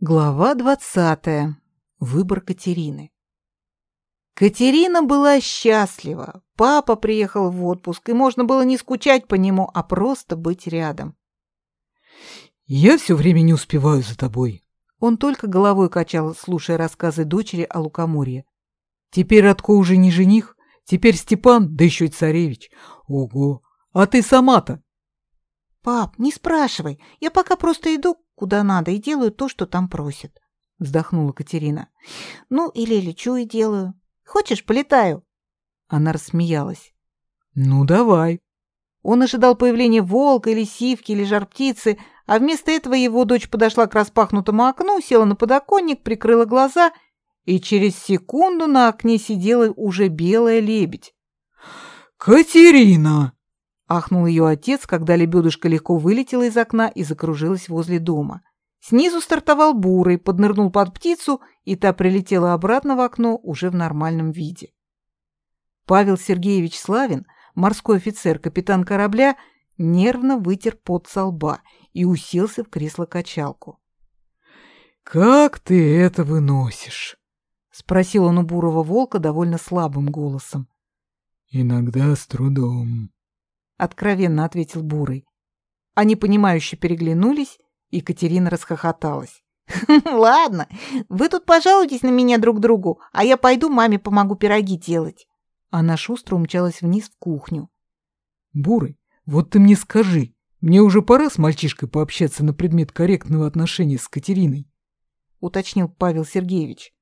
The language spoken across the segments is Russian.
Глава двадцатая. Выбор Катерины. Катерина была счастлива. Папа приехал в отпуск, и можно было не скучать по нему, а просто быть рядом. «Я все время не успеваю за тобой». Он только головой качал, слушая рассказы дочери о лукоморье. «Теперь Радко уже не жених, теперь Степан, да еще и царевич. Ого! А ты сама-то?» «Пап, не спрашивай, я пока просто иду куда надо и делаю то, что там просят», — вздохнула Катерина. «Ну, или лечу и делаю. Хочешь, полетаю?» Она рассмеялась. «Ну, давай». Он ожидал появления волка или сивки или жар-птицы, а вместо этого его дочь подошла к распахнутому окну, села на подоконник, прикрыла глаза, и через секунду на окне сидела уже белая лебедь. «Катерина!» Ахнул ее отец, когда лебедушка легко вылетела из окна и закружилась возле дома. Снизу стартовал бурый, поднырнул под птицу, и та прилетела обратно в окно уже в нормальном виде. Павел Сергеевич Славин, морской офицер, капитан корабля, нервно вытер пот со лба и уселся в кресло-качалку. «Как ты это выносишь?» — спросил он у бурого волка довольно слабым голосом. «Иногда с трудом», откровенно ответил Бурый. Они понимающе переглянулись, и Катерина расхохоталась. «Ладно, вы тут пожалуйтесь на меня друг другу, а я пойду маме помогу пироги делать». Она шустро умчалась вниз в кухню. «Бурый, вот ты мне скажи, мне уже пора с мальчишкой пообщаться на предмет корректного отношения с Катериной?» — уточнил Павел Сергеевич.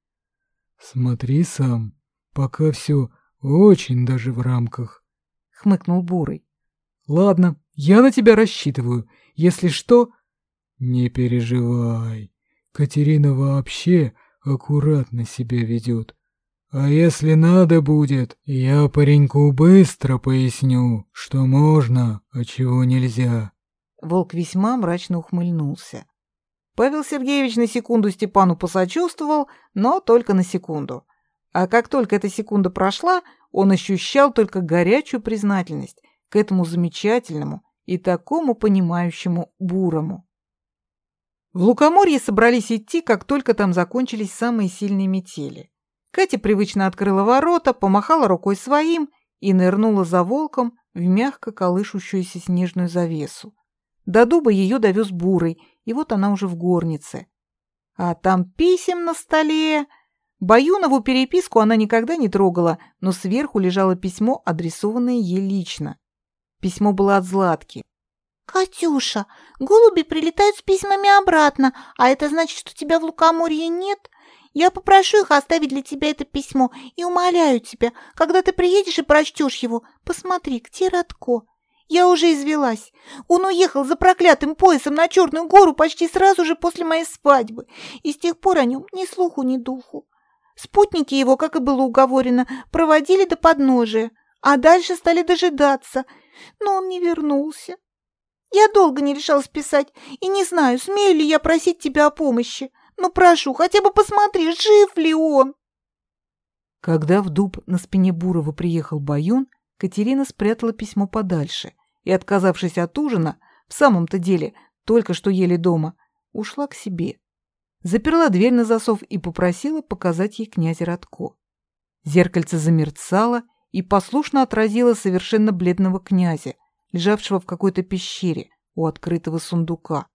«Смотри сам, пока все очень даже в рамках», — хмыкнул Бурый. Ладно, я на тебя рассчитываю. Если что... Не переживай. Катерина вообще аккуратно себя ведет. А если надо будет, я пареньку быстро поясню, что можно, а чего нельзя. Волк весьма мрачно ухмыльнулся. Павел Сергеевич на секунду Степану посочувствовал, но только на секунду. А как только эта секунда прошла, он ощущал только горячую признательность к этому замечательному и такому понимающему бурому. В Лукоморье собрались идти, как только там закончились самые сильные метели. Катя привычно открыла ворота, помахала рукой своим и нырнула за волком в мягко колышущуюся снежную завесу. До дуба ее довез бурый, и вот она уже в горнице. А там писем на столе. Баюнову переписку она никогда не трогала, но сверху лежало письмо, адресованное ей лично. Письмо было от Златки. «Катюша, голуби прилетают с письмами обратно, а это значит, что тебя в Лукоморье нет? Я попрошу их оставить для тебя это письмо и умоляю тебя, когда ты приедешь и прочтешь его, посмотри, где Радко. Я уже извелась. Он уехал за проклятым поясом на Черную гору почти сразу же после моей свадьбы, и с тех пор о нем ни слуху, ни духу. Спутники его, как и было уговорено, проводили до подножия, а дальше стали дожидаться – но он не вернулся. Я долго не решалась писать и не знаю, смею ли я просить тебя о помощи. Но прошу, хотя бы посмотри, жив ли он. Когда в дуб на спине Бурова приехал Баюн, Катерина спрятала письмо подальше и, отказавшись от ужина, в самом-то деле, только что ели дома, ушла к себе. Заперла дверь на засов и попросила показать ей князя Радко. Зеркальце замерцало, и послушно отразила совершенно бледного князя, лежавшего в какой-то пещере у открытого сундука.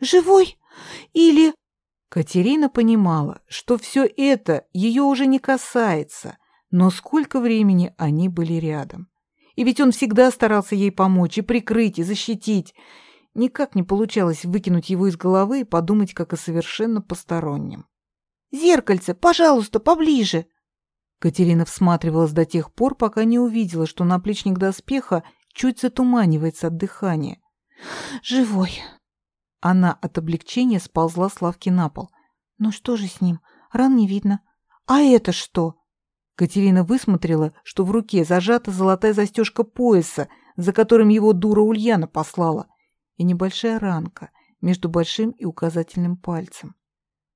«Живой? Или...» Катерина понимала, что все это ее уже не касается, но сколько времени они были рядом. И ведь он всегда старался ей помочь и прикрыть, и защитить. Никак не получалось выкинуть его из головы и подумать, как о совершенно постороннем. «Зеркальце, пожалуйста, поближе!» Катерина всматривалась до тех пор, пока не увидела, что наплечник доспеха чуть затуманивается от дыхания. «Живой!» Она от облегчения сползла с лавки на пол. «Ну что же с ним? Ран не видно. А это что?» Катерина высмотрела, что в руке зажата золотая застежка пояса, за которым его дура Ульяна послала, и небольшая ранка между большим и указательным пальцем.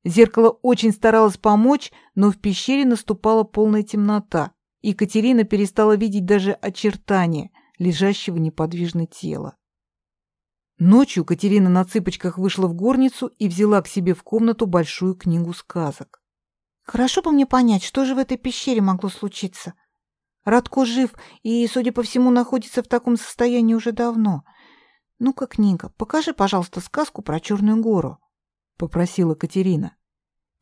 Зеркало очень старалось помочь, но в пещере наступала полная темнота, и Катерина перестала видеть даже очертания лежащего неподвижно тела. Ночью Катерина на цыпочках вышла в горницу и взяла к себе в комнату большую книгу сказок. Хорошо бы мне понять, что же в этой пещере могло случиться. Радко жив и, судя по всему, находится в таком состоянии уже давно. Ну-ка, книга, покажи, пожалуйста, сказку про Черную гору, — попросила Катерина.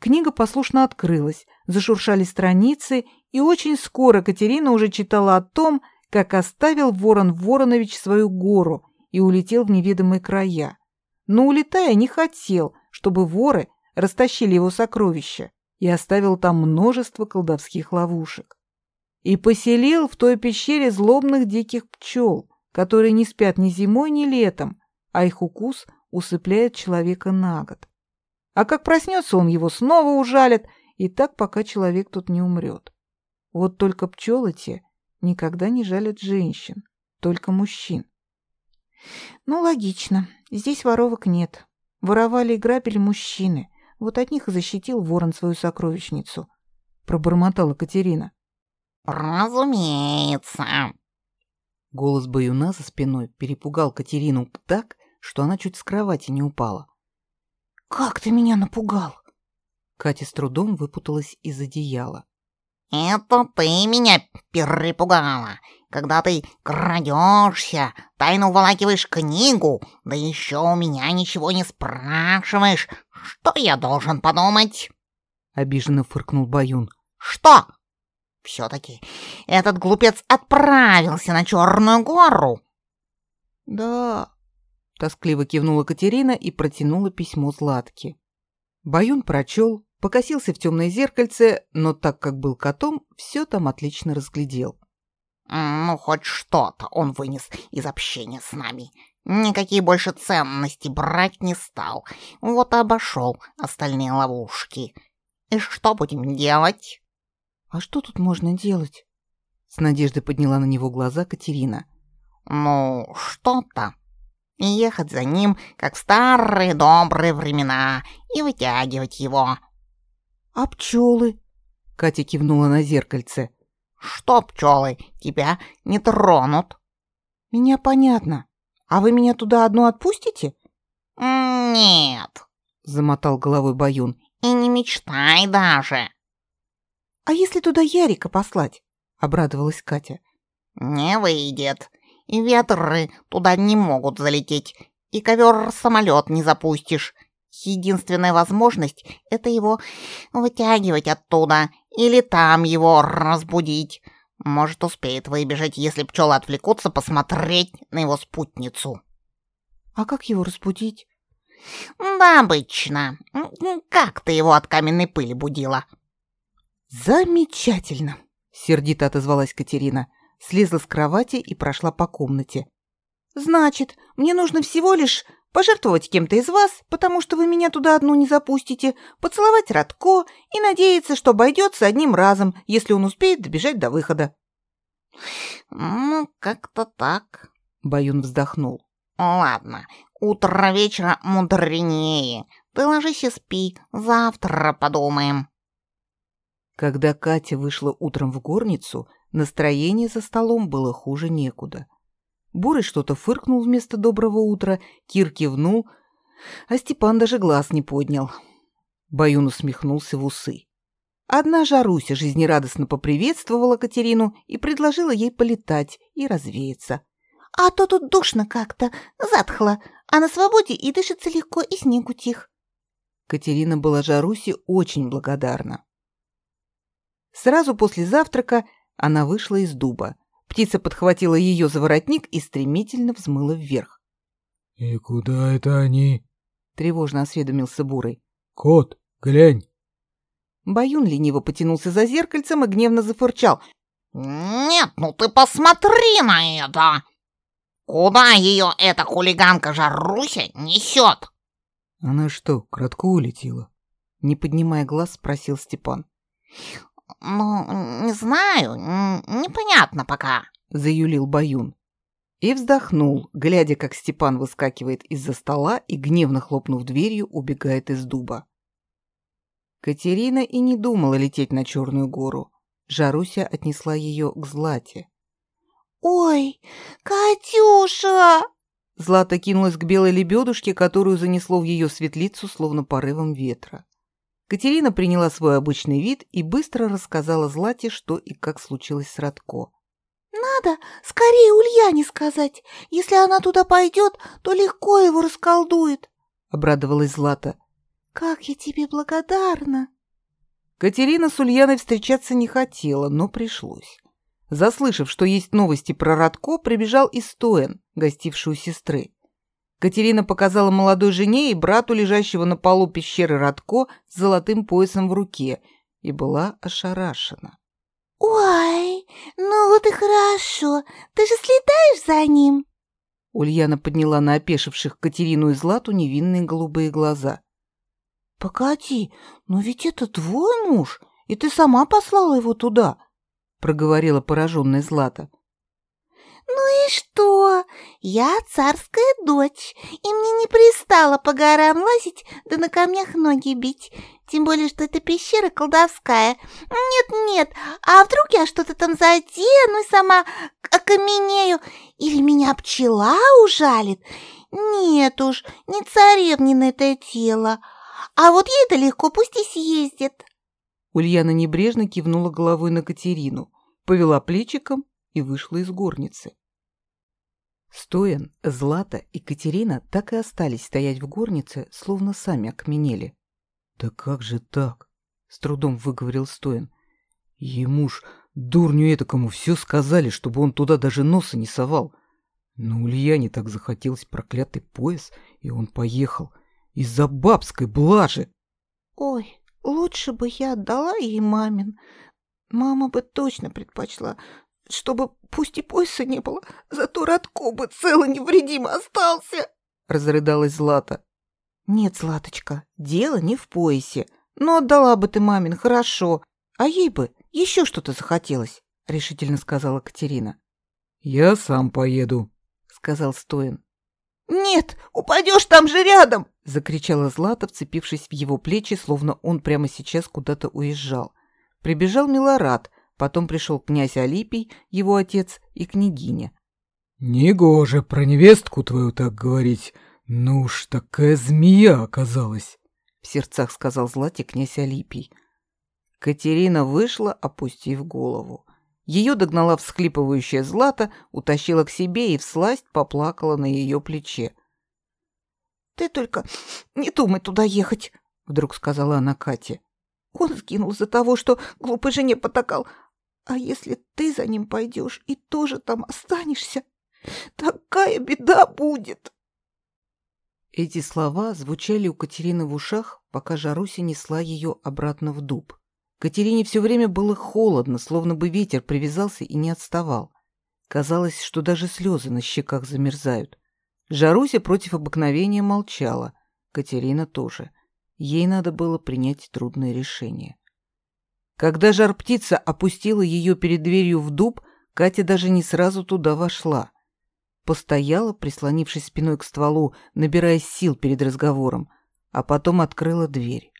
Книга послушно открылась, зашуршали страницы, и очень скоро Катерина уже читала о том, как оставил Ворон Воронович свою гору и улетел в неведомые края. Но, улетая, не хотел, чтобы воры растащили его сокровища, и оставил там множество колдовских ловушек. И поселил в той пещере злобных диких пчел, которые не спят ни зимой, ни летом, а их укус усыпляет человека на год. А как проснется, он его снова ужалит, и так, пока человек тут не умрет. Вот только пчелы те никогда не жалят женщин, только мужчин. Ну, логично. Здесь воровок нет. Воровали и грабили мужчины. Вот от них и защитил ворон свою сокровищницу. Пробормотала Катерина. Разумеется. Голос баюна за спиной перепугал Катерину так, что она чуть с кровати не упала. «Как ты меня напугал!» Катя с трудом выпуталась из одеяла. «Это ты меня перепугала, когда ты крадешься, тайно уволакиваешь книгу, да еще у меня ничего не спрашиваешь. Что я должен подумать?» Обиженно фыркнул Баюн. «Что? Все-таки этот глупец отправился на Черную гору?» «Да», — тоскливо кивнула Катерина и протянула письмо Златке. Баюн прочел, покосился в темное зеркальце, но так как был котом, все там отлично разглядел. «Ну, хоть что-то он вынес из общения с нами. Никакие больше ценности брать не стал. Вот и обошел остальные ловушки. И что будем делать?» «А что тут можно делать?» С надеждой подняла на него глаза Катерина. «Ну, что-то. Ехать за ним, как в старые добрые времена, и вытягивать его. «А пчелы?» Катя кивнула на зеркальце. «Что пчелы? Тебя не тронут». «Меня понятно. А вы меня туда одну отпустите?» «Нет», — замотал головой Баюн. «И не мечтай даже». «А если туда Ярика послать?» — обрадовалась Катя. «Не выйдет. И ветры туда не могут залететь. И ковер-самолет не запустишь. Единственная возможность — это его вытягивать оттуда или там его разбудить. Может, успеет выбежать, если пчелы отвлекутся посмотреть на его спутницу. А как его разбудить? Да, обычно. Как ты его от каменной пыли будила? Замечательно, сердито отозвалась Катерина, слезла с кровати и прошла по комнате. Значит, мне нужно всего лишь пожертвовать кем-то из вас, потому что вы меня туда одну не запустите, поцеловать Радко и надеяться, что обойдется одним разом, если он успеет добежать до выхода. «Ну, как-то так», — Баюн вздохнул. «Ладно, утро вечера мудренее. Ты ложись и спи, завтра подумаем». Когда Катя вышла утром в горницу, настроение за столом было хуже некуда — Бурый что-то фыркнул вместо доброго утра, Кир кивнул, а Степан даже глаз не поднял. Баюн усмехнулся в усы. Одна Жаруся жизнерадостно поприветствовала Катерину и предложила ей полетать и развеяться. «А то тут душно как-то, затхло, а на свободе и дышится легко, и снегу тих». Катерина была Жарусе очень благодарна. Сразу после завтрака она вышла из дуба. Птица подхватила ее за воротник и стремительно взмыла вверх. «И куда это они?» — тревожно осведомился Бурый. «Кот, глянь!» Баюн лениво потянулся за зеркальцем и гневно зафырчал. «Нет, ну ты посмотри на это! Куда ее эта хулиганка Жаруся несет?» «Она что, кратко улетела?» Не поднимая глаз, спросил Степан. «Ну, не знаю, непонятно пока», — заюлил Баюн. И вздохнул, глядя, как Степан выскакивает из-за стола и, гневно хлопнув дверью, убегает из дуба. Катерина и не думала лететь на Черную гору. Жаруся отнесла ее к Злате. «Ой, Катюша!» Злата кинулась к белой лебедушке, которую занесло в ее светлицу, словно порывом ветра. Катерина приняла свой обычный вид и быстро рассказала Злате, что и как случилось с Радко. «Надо скорее Ульяне сказать. Если она туда пойдет, то легко его расколдует», — обрадовалась Злата. «Как я тебе благодарна!» Катерина с Ульяной встречаться не хотела, но пришлось. Заслышав, что есть новости про Радко, прибежал и Стоен, гостивший у сестры. Катерина показала молодой жене и брату, лежащего на полу пещеры Радко, с золотым поясом в руке, и была ошарашена. «Ой, ну вот и хорошо. Ты же следаешь за ним?» Ульяна подняла на опешивших Катерину и Злату невинные голубые глаза. «Погоди, но ведь это твой муж, и ты сама послала его туда», — проговорила пораженная Злата. «Ну и что? Я царская дочь, и мне не пристало по горам лазить да на камнях ноги бить. Тем более, что эта пещера колдовская. Нет-нет, а вдруг я что-то там задену и сама окаменею? Или меня пчела ужалит? Нет уж, не царевнина это тело. А вот ей-то легко, пусть и съездит». Ульяна небрежно кивнула головой на Катерину, повела плечиком и вышла из горницы. Стоян, Злата и Катерина так и остались стоять в горнице, словно сами окаменели. «Да как же так?» — с трудом выговорил Стоян. «Ему ж, дурню этакому, все сказали, чтобы он туда даже носа не совал. Но Ульяне так захотелось проклятый пояс, и он поехал. Из-за бабской блажи!» «Ой, лучше бы я отдала ей мамин. Мама бы точно предпочла, чтобы пусть и пояса не было, зато Радко бы цел и невредим остался!» — разрыдалась Злата. «Нет, Златочка, дело не в поясе. Но отдала бы ты мамин, хорошо. А ей бы еще что-то захотелось», — решительно сказала Катерина. «Я сам поеду», — сказал Стоин. «Нет, упадешь там же рядом!» — закричала Злата, вцепившись в его плечи, словно он прямо сейчас куда-то уезжал. Прибежал Милорад — Потом пришел князь Алипий, его отец, и княгиня. «Негоже про невестку твою так говорить. Ну уж такая змея оказалась», — в сердцах сказал Злате князь Алипий. Катерина вышла, опустив голову. Ее догнала всхлипывающая Злата, утащила к себе и всласть поплакала на ее плече. «Ты только не думай туда ехать», — вдруг сказала она Кате. «Он сгинул за того, что глупой жене потакал, а если ты за ним пойдешь и тоже там останешься, такая беда будет. Эти слова звучали у Катерины в ушах, пока Жаруся несла ее обратно в дуб. Катерине все время было холодно, словно бы ветер привязался и не отставал. Казалось, что даже слезы на щеках замерзают. Жаруся против обыкновения молчала, Катерина тоже. Ей надо было принять трудное решение. Когда жар-птица опустила ее перед дверью в дуб, Катя даже не сразу туда вошла. Постояла, прислонившись спиной к стволу, набирая сил перед разговором, а потом открыла дверь.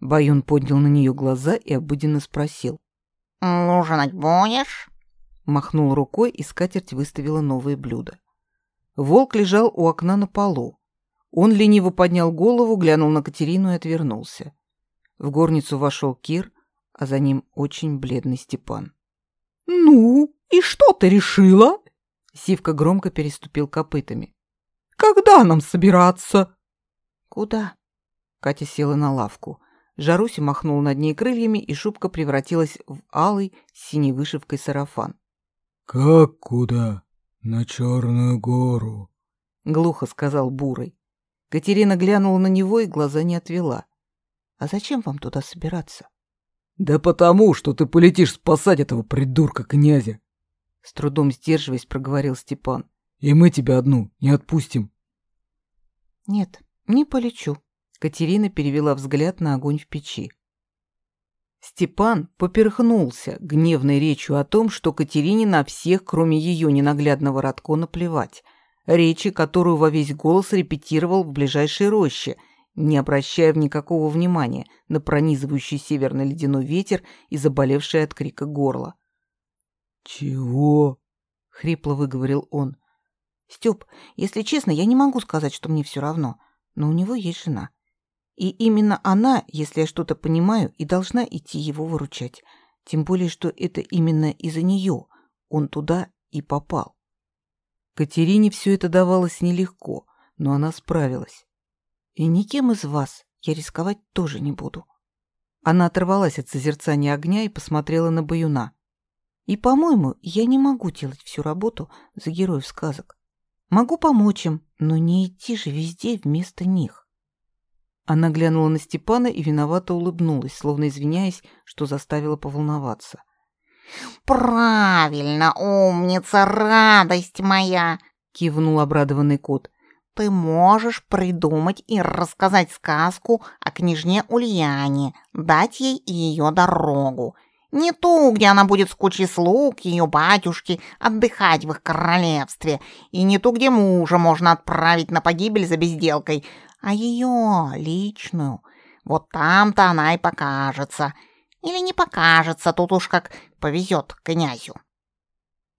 Баюн поднял на нее глаза и обыденно спросил. «Ужинать будешь?» Махнул рукой, и скатерть выставила новые блюда. Волк лежал у окна на полу. Он лениво поднял голову, глянул на Катерину и отвернулся. В горницу вошел Кир, а за ним очень бледный Степан. «Ну, и что ты решила?» Сивка громко переступил копытами. «Когда нам собираться?» «Куда?» Катя села на лавку. Жаруся махнула над ней крыльями, и шубка превратилась в алый с синей вышивкой сарафан. «Как куда? На Черную гору», — глухо сказал Бурый. Катерина глянула на него и глаза не отвела. «А зачем вам туда собираться?» «Да потому, что ты полетишь спасать этого придурка князя!» С трудом сдерживаясь, проговорил Степан. «И мы тебя одну не отпустим!» «Нет, не полечу», — Катерина перевела взгляд на огонь в печи. Степан поперхнулся гневной речью о том, что Катерине на всех, кроме ее ненаглядного Радко, наплевать. Речи, которую во весь голос репетировал в ближайшей роще — не обращая никакого внимания на пронизывающий северный ледяной ветер и заболевшее от крика горло. «Чего?» — хрипло выговорил он. Степ, если честно, я не могу сказать, что мне все равно, но у него есть жена. И именно она, если я что-то понимаю, и должна идти его выручать. Тем более, что это именно из-за нее он туда и попал. Катерине все это давалось нелегко, но она справилась. И никем из вас я рисковать тоже не буду. Она оторвалась от созерцания огня и посмотрела на Баюна. И, по-моему, я не могу делать всю работу за героев сказок. Могу помочь им, но не идти же везде вместо них. Она глянула на Степана и виновато улыбнулась, словно извиняясь, что заставила поволноваться. «Правильно, умница, радость моя!» — кивнул обрадованный кот. «Ты можешь придумать и рассказать сказку о княжне Ульяне, дать ей ее дорогу. Не ту, где она будет с кучей слуг ее батюшки отдыхать в их королевстве, и не ту, где мужа можно отправить на погибель за безделкой, а ее личную. Вот там-то она и покажется. Или не покажется, тут уж как повезет князю.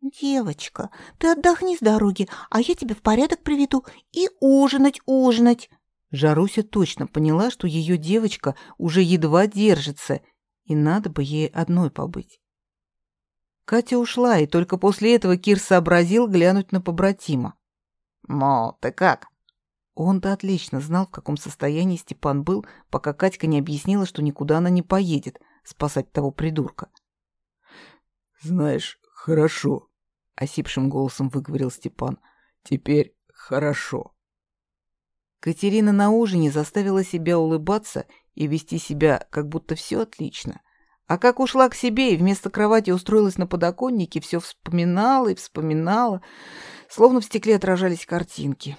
«Девочка, ты отдохни с дороги, а я тебя в порядок приведу и ужинать, ужинать!» Жаруся точно поняла, что ее девочка уже едва держится, и надо бы ей одной побыть. Катя ушла, и только после этого Кир сообразил глянуть на побратима. «Ну, ты как?» Он-то отлично знал, в каком состоянии Степан был, пока Катька не объяснила, что никуда она не поедет спасать того придурка. «Знаешь, хорошо», — осипшим голосом выговорил Степан. «Теперь хорошо». Катерина на ужине заставила себя улыбаться и вести себя, как будто все отлично. А как ушла к себе и вместо кровати устроилась на подоконнике, все вспоминала и вспоминала, словно в стекле отражались картинки.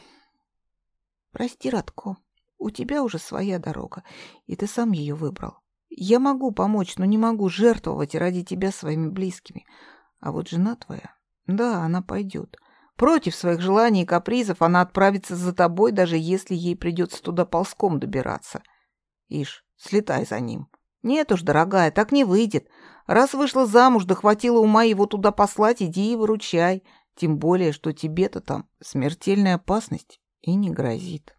Прости, Радко, у тебя уже своя дорога, и ты сам ее выбрал. Я могу помочь, но не могу жертвовать ради тебя своими близкими. А вот жена твоя, да, она пойдет. Против своих желаний и капризов она отправится за тобой, даже если ей придется туда ползком добираться. Ишь, слетай за ним. Нет уж, дорогая, так не выйдет. Раз вышла замуж, да хватило ума его туда послать, иди и выручай. Тем более, что тебе-то там смертельная опасность и не грозит.